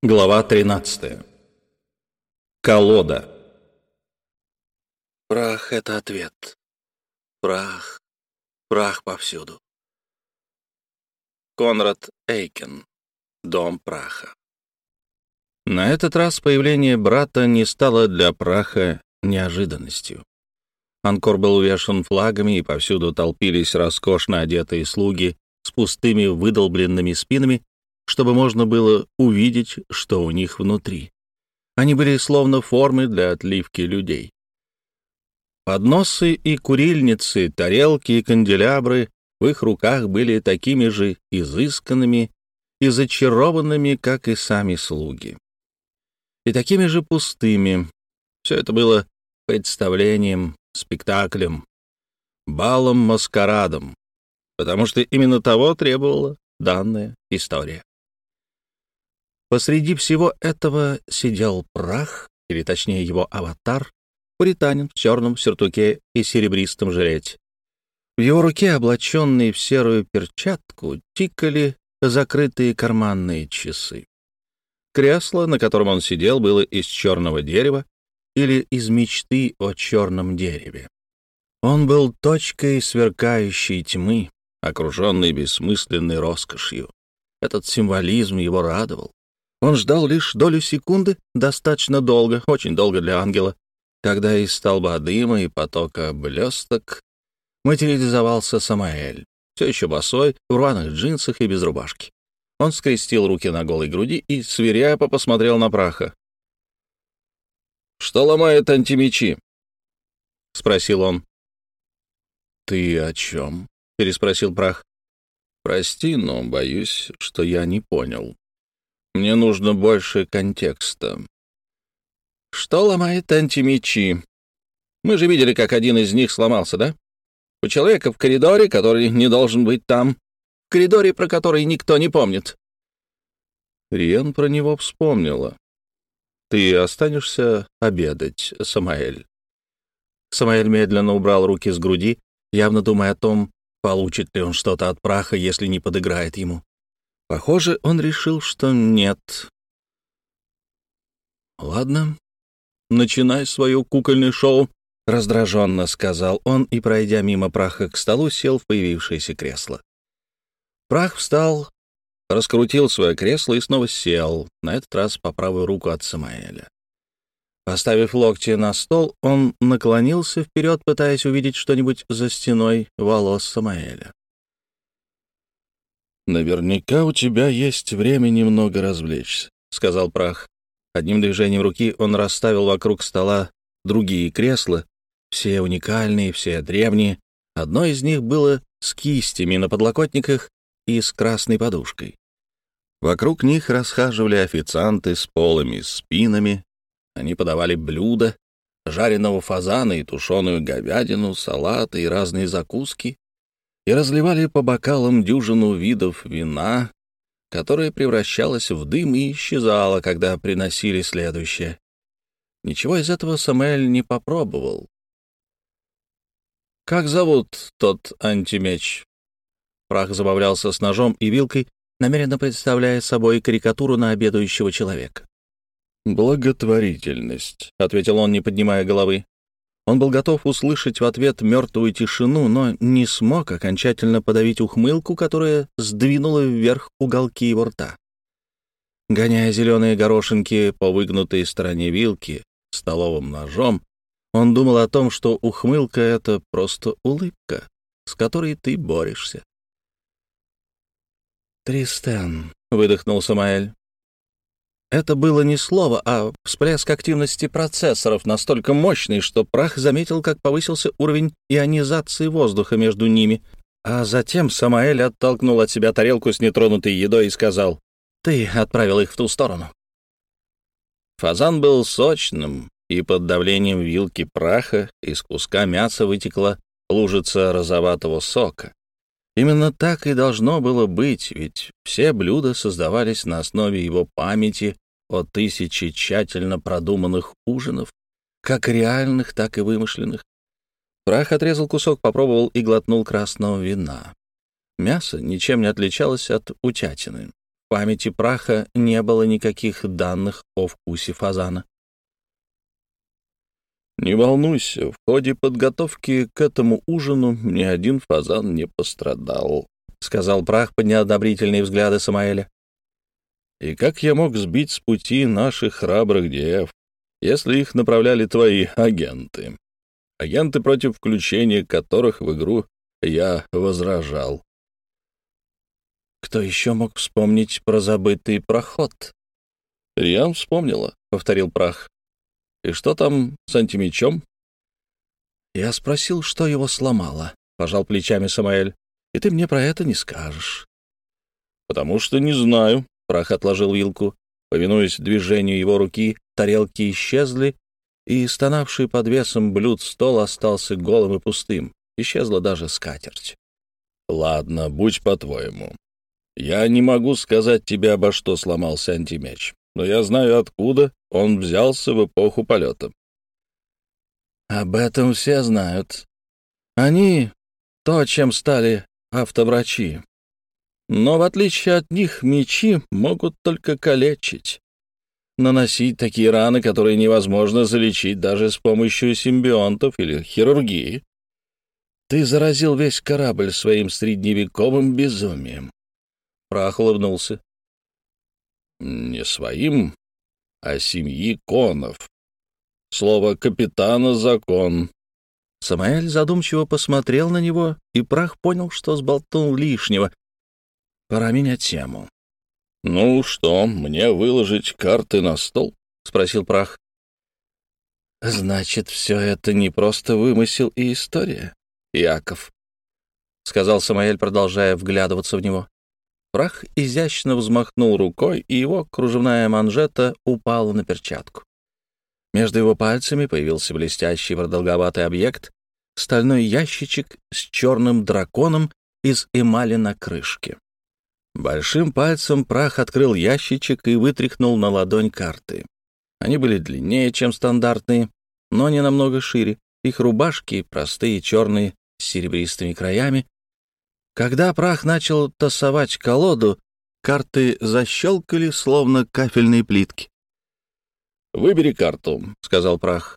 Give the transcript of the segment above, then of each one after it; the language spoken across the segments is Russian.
Глава 13. Колода. Прах — это ответ. Прах, прах повсюду. Конрад Эйкен. Дом праха. На этот раз появление брата не стало для праха неожиданностью. Анкор был увешан флагами, и повсюду толпились роскошно одетые слуги с пустыми выдолбленными спинами чтобы можно было увидеть, что у них внутри. Они были словно формы для отливки людей. Подносы и курильницы, тарелки и канделябры в их руках были такими же изысканными и зачарованными, как и сами слуги. И такими же пустыми. Все это было представлением, спектаклем, балом-маскарадом, потому что именно того требовала данная история. Посреди всего этого сидел прах, или точнее его аватар, пуританин в черном сюртуке и серебристом жилете. В его руке, облаченные в серую перчатку, тикали закрытые карманные часы. Кресло, на котором он сидел, было из черного дерева или из мечты о черном дереве. Он был точкой сверкающей тьмы, окруженной бессмысленной роскошью. Этот символизм его радовал. Он ждал лишь долю секунды, достаточно долго, очень долго для ангела, когда из столба дыма и потока блесток материализовался Самаэль, все еще босой, в рваных джинсах и без рубашки. Он скрестил руки на голой груди и свиряпо посмотрел на праха. «Что ломает антимечи?» — спросил он. «Ты о чем?» — переспросил прах. «Прости, но боюсь, что я не понял». Мне нужно больше контекста. Что ломает антимечи? Мы же видели, как один из них сломался, да? У человека в коридоре, который не должен быть там. В коридоре, про который никто не помнит. Риен про него вспомнила. «Ты останешься обедать, Самаэль?» Самаэль медленно убрал руки с груди, явно думая о том, получит ли он что-то от праха, если не подыграет ему. Похоже, он решил, что нет. «Ладно, начинай свое кукольное шоу», — раздраженно сказал он и, пройдя мимо праха к столу, сел в появившееся кресло. Прах встал, раскрутил свое кресло и снова сел, на этот раз по правую руку от Самаэля. Поставив локти на стол, он наклонился вперед, пытаясь увидеть что-нибудь за стеной волос Самаэля. «Наверняка у тебя есть время немного развлечься», — сказал прах. Одним движением руки он расставил вокруг стола другие кресла, все уникальные, все древние. Одно из них было с кистями на подлокотниках и с красной подушкой. Вокруг них расхаживали официанты с полыми спинами. Они подавали блюда, жареного фазана и тушеную говядину, салаты и разные закуски, и разливали по бокалам дюжину видов вина, которое превращалось в дым и исчезало, когда приносили следующее. Ничего из этого Самуэль не попробовал. «Как зовут тот антимеч?» Прах забавлялся с ножом и вилкой, намеренно представляя собой карикатуру на обедающего человека. «Благотворительность», — ответил он, не поднимая головы. Он был готов услышать в ответ мертвую тишину, но не смог окончательно подавить ухмылку, которая сдвинула вверх уголки его рта. Гоняя зеленые горошинки по выгнутой стороне вилки столовым ножом, он думал о том, что ухмылка — это просто улыбка, с которой ты борешься. «Тристен», — выдохнул Самаэль. Это было не слово, а всплеск активности процессоров настолько мощный, что прах заметил, как повысился уровень ионизации воздуха между ними. А затем Самаэль оттолкнул от себя тарелку с нетронутой едой и сказал, «Ты отправил их в ту сторону». Фазан был сочным, и под давлением вилки праха из куска мяса вытекла лужица розоватого сока. Именно так и должно было быть, ведь все блюда создавались на основе его памяти о тысяче тщательно продуманных ужинов, как реальных, так и вымышленных. Прах отрезал кусок, попробовал и глотнул красного вина. Мясо ничем не отличалось от утятины. памяти праха не было никаких данных о вкусе фазана. «Не волнуйся, в ходе подготовки к этому ужину ни один фазан не пострадал», — сказал прах под неодобрительные взгляды Самаэля. «И как я мог сбить с пути наших храбрых дев, если их направляли твои агенты? Агенты, против включения которых в игру я возражал». «Кто еще мог вспомнить про забытый проход?» «Риан вспомнила», — повторил прах. И что там с антимечом? Я спросил, что его сломало, — пожал плечами Самаэль. И ты мне про это не скажешь. Потому что не знаю. Прах отложил вилку. Повинуясь движению его руки, тарелки исчезли, и стонавший под весом блюд стол остался голым и пустым. Исчезла даже скатерть. Ладно, будь по-твоему. Я не могу сказать тебе, обо что сломался антимеч но я знаю, откуда он взялся в эпоху полета. Об этом все знают. Они — то, чем стали автоврачи. Но в отличие от них мечи могут только калечить. Наносить такие раны, которые невозможно залечить даже с помощью симбионтов или хирургии. Ты заразил весь корабль своим средневековым безумием. Прах улыбнулся не своим, а семьи конов. Слово капитана — закон. Самаэль задумчиво посмотрел на него, и прах понял, что сболтнул лишнего. Пора менять тему. — Ну что, мне выложить карты на стол? — спросил прах. — Значит, все это не просто вымысел и история, Яков, — сказал Самаэль, продолжая вглядываться в него. Прах изящно взмахнул рукой, и его кружевная манжета упала на перчатку. Между его пальцами появился блестящий продолговатый объект, стальной ящичек с черным драконом из эмали на крышке. Большим пальцем прах открыл ящичек и вытряхнул на ладонь карты. Они были длиннее, чем стандартные, но не намного шире. Их рубашки, простые, черные, с серебристыми краями, когда прах начал тасовать колоду, карты защелкали, словно кафельные плитки. «Выбери карту», — сказал прах.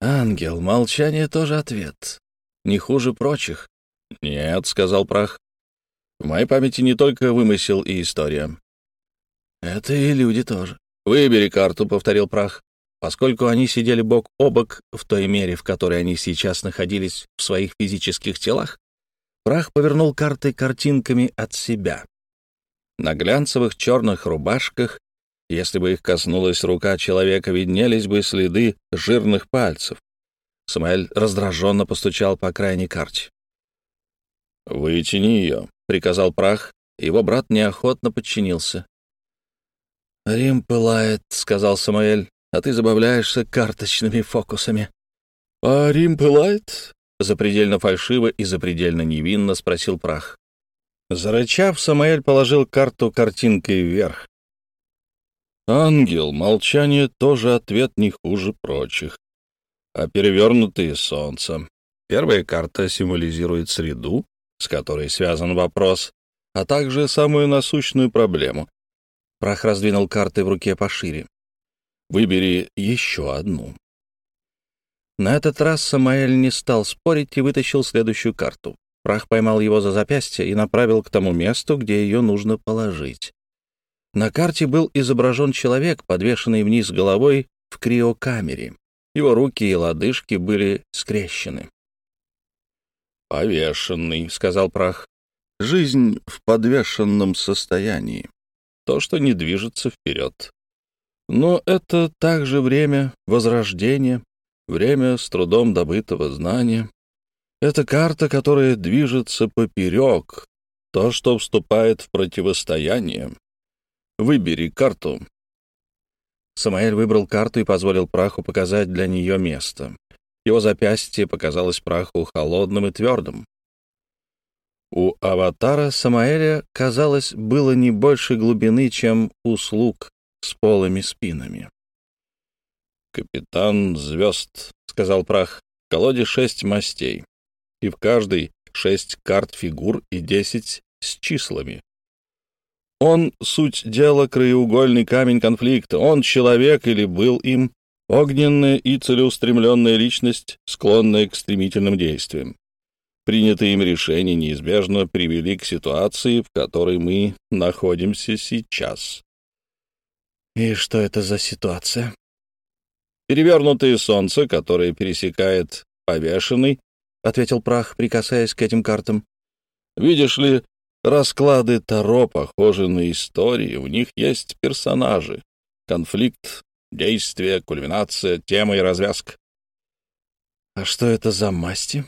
«Ангел, молчание тоже ответ. Не хуже прочих». «Нет», — сказал прах. «В моей памяти не только вымысел и история». «Это и люди тоже». «Выбери карту», — повторил прах. Поскольку они сидели бок о бок в той мере, в которой они сейчас находились в своих физических телах, Прах повернул карты картинками от себя. На глянцевых черных рубашках, если бы их коснулась рука человека, виднелись бы следы жирных пальцев. Самаэль раздраженно постучал по крайней карте. «Вытяни ее», — приказал Прах, его брат неохотно подчинился. «Рим пылает», — сказал Самаэль, — «а ты забавляешься карточными фокусами». «А Рим пылает?» Запредельно фальшиво и запредельно невинно спросил прах. Зарычав, Самаэль положил карту картинкой вверх. «Ангел, молчание тоже ответ не хуже прочих. А перевернутые солнца. Первая карта символизирует среду, с которой связан вопрос, а также самую насущную проблему. Прах раздвинул карты в руке пошире. Выбери еще одну. На этот раз Самаэль не стал спорить и вытащил следующую карту. Прах поймал его за запястье и направил к тому месту, где ее нужно положить. На карте был изображен человек, подвешенный вниз головой в криокамере. Его руки и лодыжки были скрещены. «Повешенный», — сказал прах. «Жизнь в подвешенном состоянии. То, что не движется вперед. Но это также время возрождения, время с трудом добытого знания. Это карта, которая движется поперек, то, что вступает в противостояние. Выбери карту. Самаэль выбрал карту и позволил праху показать для нее место. Его запястье показалось праху холодным и твердым. У аватара Самаэля, казалось, было не больше глубины, чем у слуг с полыми спинами. «Капитан звезд», — сказал прах, — «в колоде шесть мастей, и в каждой шесть карт фигур и десять с числами. Он — суть дела, краеугольный камень конфликта. Он человек или был им, огненная и целеустремленная личность, склонная к стремительным действиям. Принятые им решения неизбежно привели к ситуации, в которой мы находимся сейчас. И что это за ситуация? Перевернутое солнце, которое пересекает повешенный, — ответил прах, прикасаясь к этим картам. Видишь ли, Расклады Таро похожи на истории, в них есть персонажи, конфликт, действие, кульминация, тема и развязка. «А что это за масти?»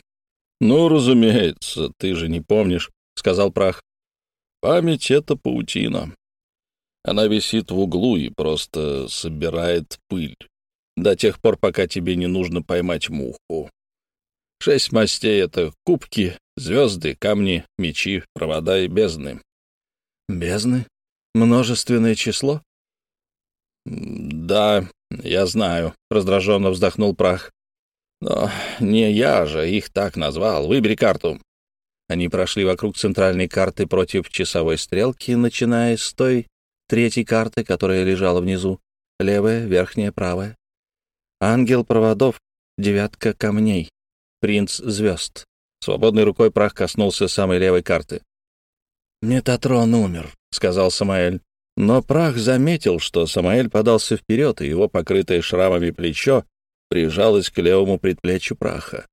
«Ну, разумеется, ты же не помнишь», — сказал прах. «Память — это паутина. Она висит в углу и просто собирает пыль до тех пор, пока тебе не нужно поймать муху. Шесть мастей — это кубки, звезды, камни, мечи, провода и бездны. Бездны? Множественное число? Да, я знаю, — раздраженно вздохнул прах. Но не я же их так назвал. Выбери карту. Они прошли вокруг центральной карты против часовой стрелки, начиная с той третьей карты, которая лежала внизу. Левая, верхняя, правая. Ангел проводов, девятка камней принц звезд. Свободной рукой прах коснулся самой левой карты. «Метатрон умер», — сказал Самаэль. Но прах заметил, что Самаэль подался вперед, и его покрытое шрамами плечо прижалось к левому предплечью праха.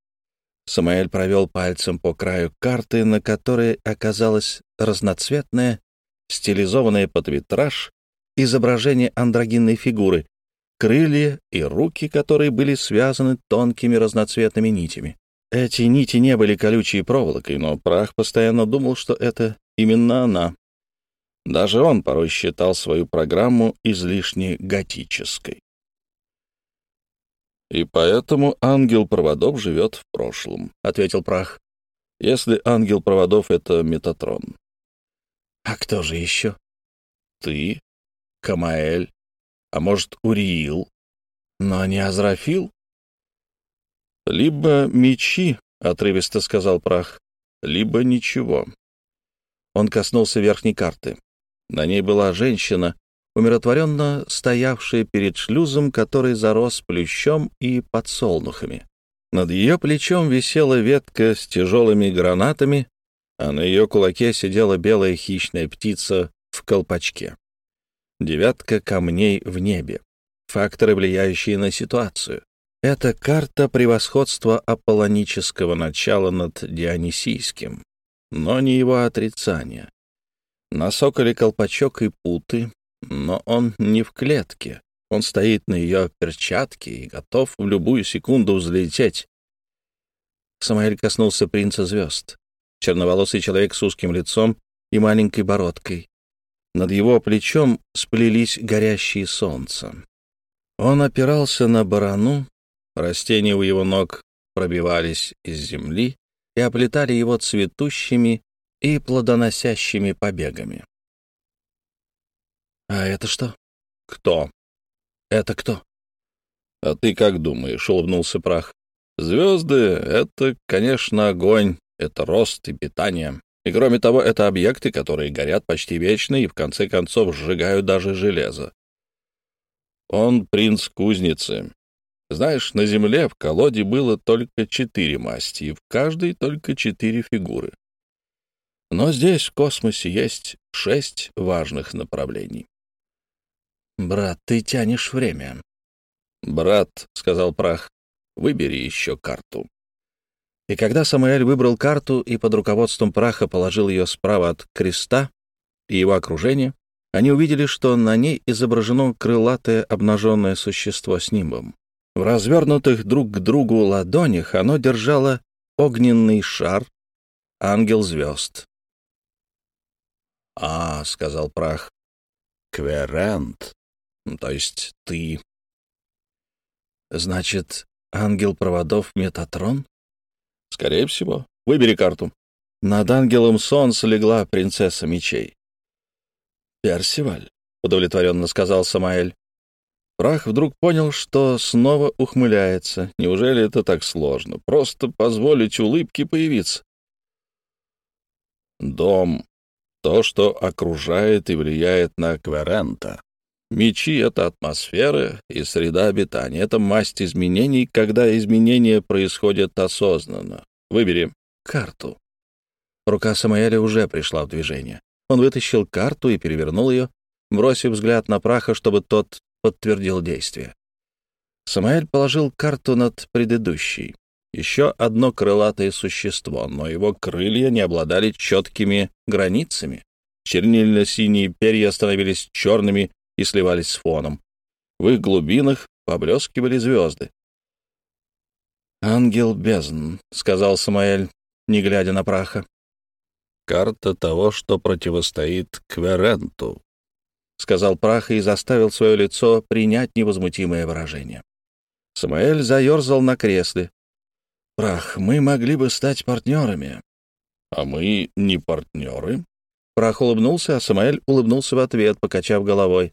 Самаэль провел пальцем по краю карты, на которой оказалось разноцветное, стилизованное под витраж, изображение андрогинной фигуры, крылья и руки, которые были связаны тонкими разноцветными нитями. Эти нити не были колючей проволокой, но прах постоянно думал, что это именно она. Даже он порой считал свою программу излишне готической. «И поэтому ангел проводов живет в прошлом», — ответил прах. «Если ангел проводов — это Метатрон». «А кто же еще?» «Ты, Камаэль, а может, Уриил, но не Азрафил?» «Либо мечи», — отрывисто сказал прах, — «либо ничего». Он коснулся верхней карты. На ней была женщина, умиротворенно стоявшая перед шлюзом, который зарос плющом и подсолнухами. Над ее плечом висела ветка с тяжелыми гранатами, а на ее кулаке сидела белая хищная птица в колпачке. Девятка камней в небе. Факторы, влияющие на ситуацию. Это карта превосходства аполлонического начала над дионисийским, но не его отрицание. На соколе колпачок и путы, но он не в клетке. Он стоит на ее перчатке и готов в любую секунду взлететь. Самаэль коснулся принца звезд. Черноволосый человек с узким лицом и маленькой бородкой. Над его плечом сплелись горящие солнца. Он опирался на барану, Растения у его ног пробивались из земли и оплетали его цветущими и плодоносящими побегами. «А это что?» «Кто?» «Это кто?» «А ты как думаешь?» — улыбнулся прах. «Звезды — это, конечно, огонь, это рост и питание. И кроме того, это объекты, которые горят почти вечно и в конце концов сжигают даже железо. Он принц кузницы, знаешь, на Земле в колоде было только четыре масти, и в каждой только четыре фигуры. Но здесь, в космосе, есть шесть важных направлений. «Брат, ты тянешь время». «Брат», — сказал прах, — «выбери еще карту». И когда Самуэль выбрал карту и под руководством праха положил ее справа от креста и его окружения, они увидели, что на ней изображено крылатое обнаженное существо с нимбом. В развернутых друг к другу ладонях оно держало огненный шар, ангел звезд. «А, — сказал прах, — Кверент, то есть ты». «Значит, ангел проводов Метатрон?» «Скорее всего. Выбери карту». Над ангелом солнца легла принцесса мечей. «Персиваль», — удовлетворенно сказал Самаэль. Прах вдруг понял, что снова ухмыляется. Неужели это так сложно? Просто позволить улыбке появиться. Дом. то, что окружает и влияет на Кверента. Мечи — это атмосфера и среда обитания. Это масть изменений, когда изменения происходят осознанно. Выбери карту. Рука Самаэля уже пришла в движение. Он вытащил карту и перевернул ее, бросив взгляд на праха, чтобы тот подтвердил действие. Самаэль положил карту над предыдущей. Еще одно крылатое существо, но его крылья не обладали четкими границами. Чернильно-синие перья становились черными и сливались с фоном. В их глубинах поблескивали звезды. «Ангел бездн», — сказал Самаэль, не глядя на праха. «Карта того, что противостоит Кверенту», — сказал прах и заставил свое лицо принять невозмутимое выражение. Самаэль заерзал на кресле. «Прах, мы могли бы стать партнерами». «А мы не партнеры?» Прах улыбнулся, а Самаэль улыбнулся в ответ, покачав головой.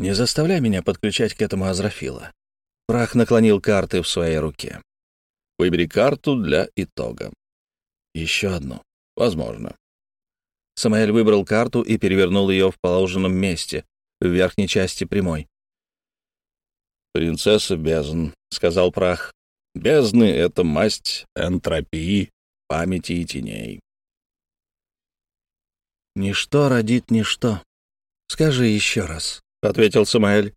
«Не заставляй меня подключать к этому Азрафила». Прах наклонил карты в своей руке. «Выбери карту для итога». «Еще одну». «Возможно». Самаэль выбрал карту и перевернул ее в положенном месте, в верхней части прямой. «Принцесса бездн», — сказал прах. «Бездны — это масть энтропии, памяти и теней». «Ничто родит ничто. Скажи еще раз», — ответил Самаэль.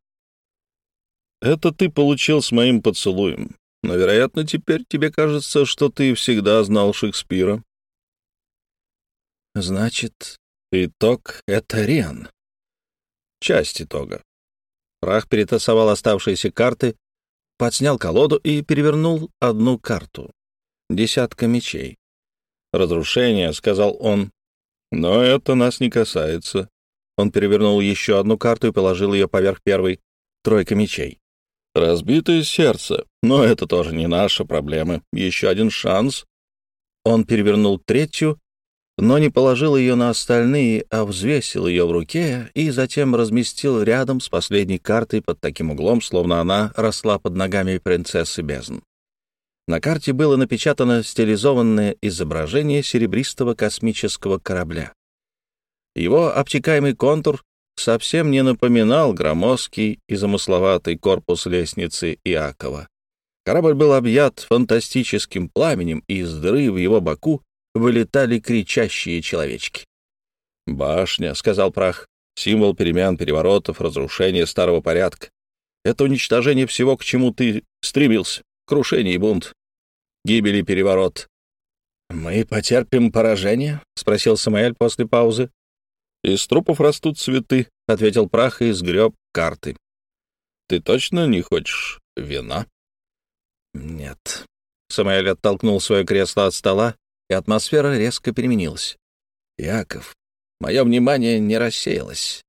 «Это ты получил с моим поцелуем. Но, вероятно, теперь тебе кажется, что ты всегда знал Шекспира». «Значит, итог — это Риан». «Часть итога. Прах перетасовал оставшиеся карты, подснял колоду и перевернул одну карту. Десятка мечей. «Разрушение», — сказал он. «Но это нас не касается». Он перевернул еще одну карту и положил ее поверх первой. Тройка мечей. «Разбитое сердце. Но это тоже не наша проблема. Еще один шанс». Он перевернул третью но не положил ее на остальные, а взвесил ее в руке и затем разместил рядом с последней картой под таким углом, словно она росла под ногами принцессы бездн. На карте было напечатано стилизованное изображение серебристого космического корабля. Его обтекаемый контур совсем не напоминал громоздкий и замысловатый корпус лестницы Иакова. Корабль был объят фантастическим пламенем, и из дыры в его боку вылетали кричащие человечки. «Башня», — сказал прах, — «символ перемен, переворотов, разрушения старого порядка. Это уничтожение всего, к чему ты стремился, крушение и бунт, гибель и переворот». «Мы потерпим поражение?» — спросил Самаэль после паузы. «Из трупов растут цветы», — ответил прах и сгреб карты. «Ты точно не хочешь вина?» «Нет». Самаэль оттолкнул свое кресло от стола и атмосфера резко переменилась. «Яков, мое внимание не рассеялось.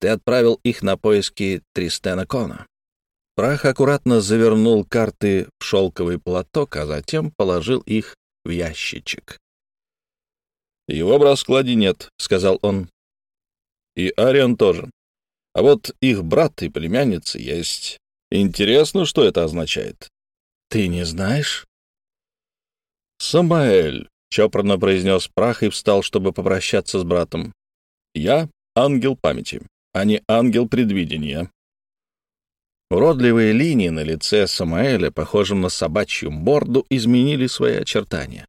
Ты отправил их на поиски Тристена Кона». Прах аккуратно завернул карты в шелковый платок, а затем положил их в ящичек. «Его в раскладе нет», — сказал он. «И Ариан тоже. А вот их брат и племянница есть. Интересно, что это означает». «Ты не знаешь?» «Самаэль», — чопорно произнес прах и встал, чтобы попрощаться с братом. «Я — ангел памяти, а не ангел предвидения». Уродливые линии на лице Самаэля, похожим на собачью морду, изменили свои очертания.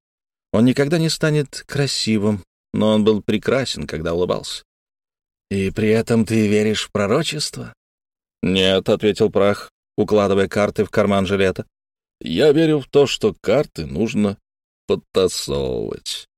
Он никогда не станет красивым, но он был прекрасен, когда улыбался. «И при этом ты веришь в пророчество?» «Нет», — ответил прах, укладывая карты в карман жилета. «Я верю в то, что карты нужно подтасовывать.